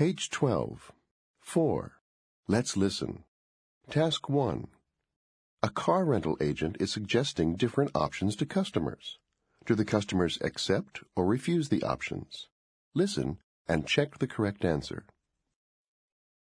Page 12. 4. Let's listen. Task 1. A car rental agent is suggesting different options to customers. Do the customers accept or refuse the options? Listen and check the correct answer.